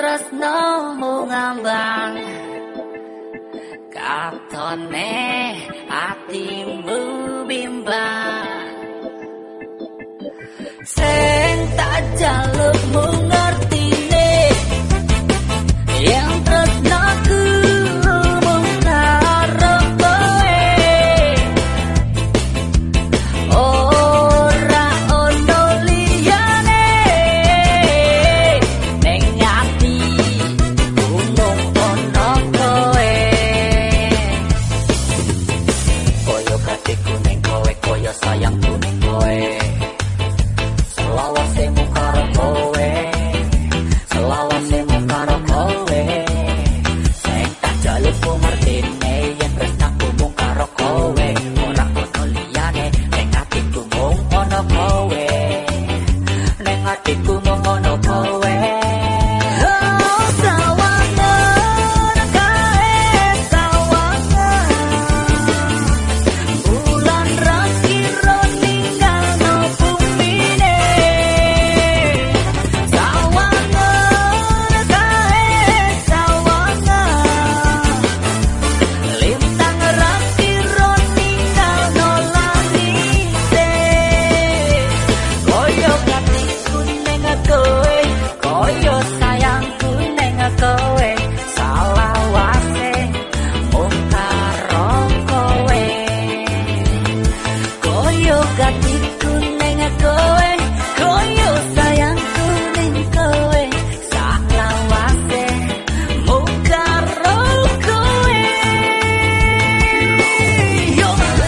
tresno ngambang. Katone atimu bimbang. Sing tak jalukmu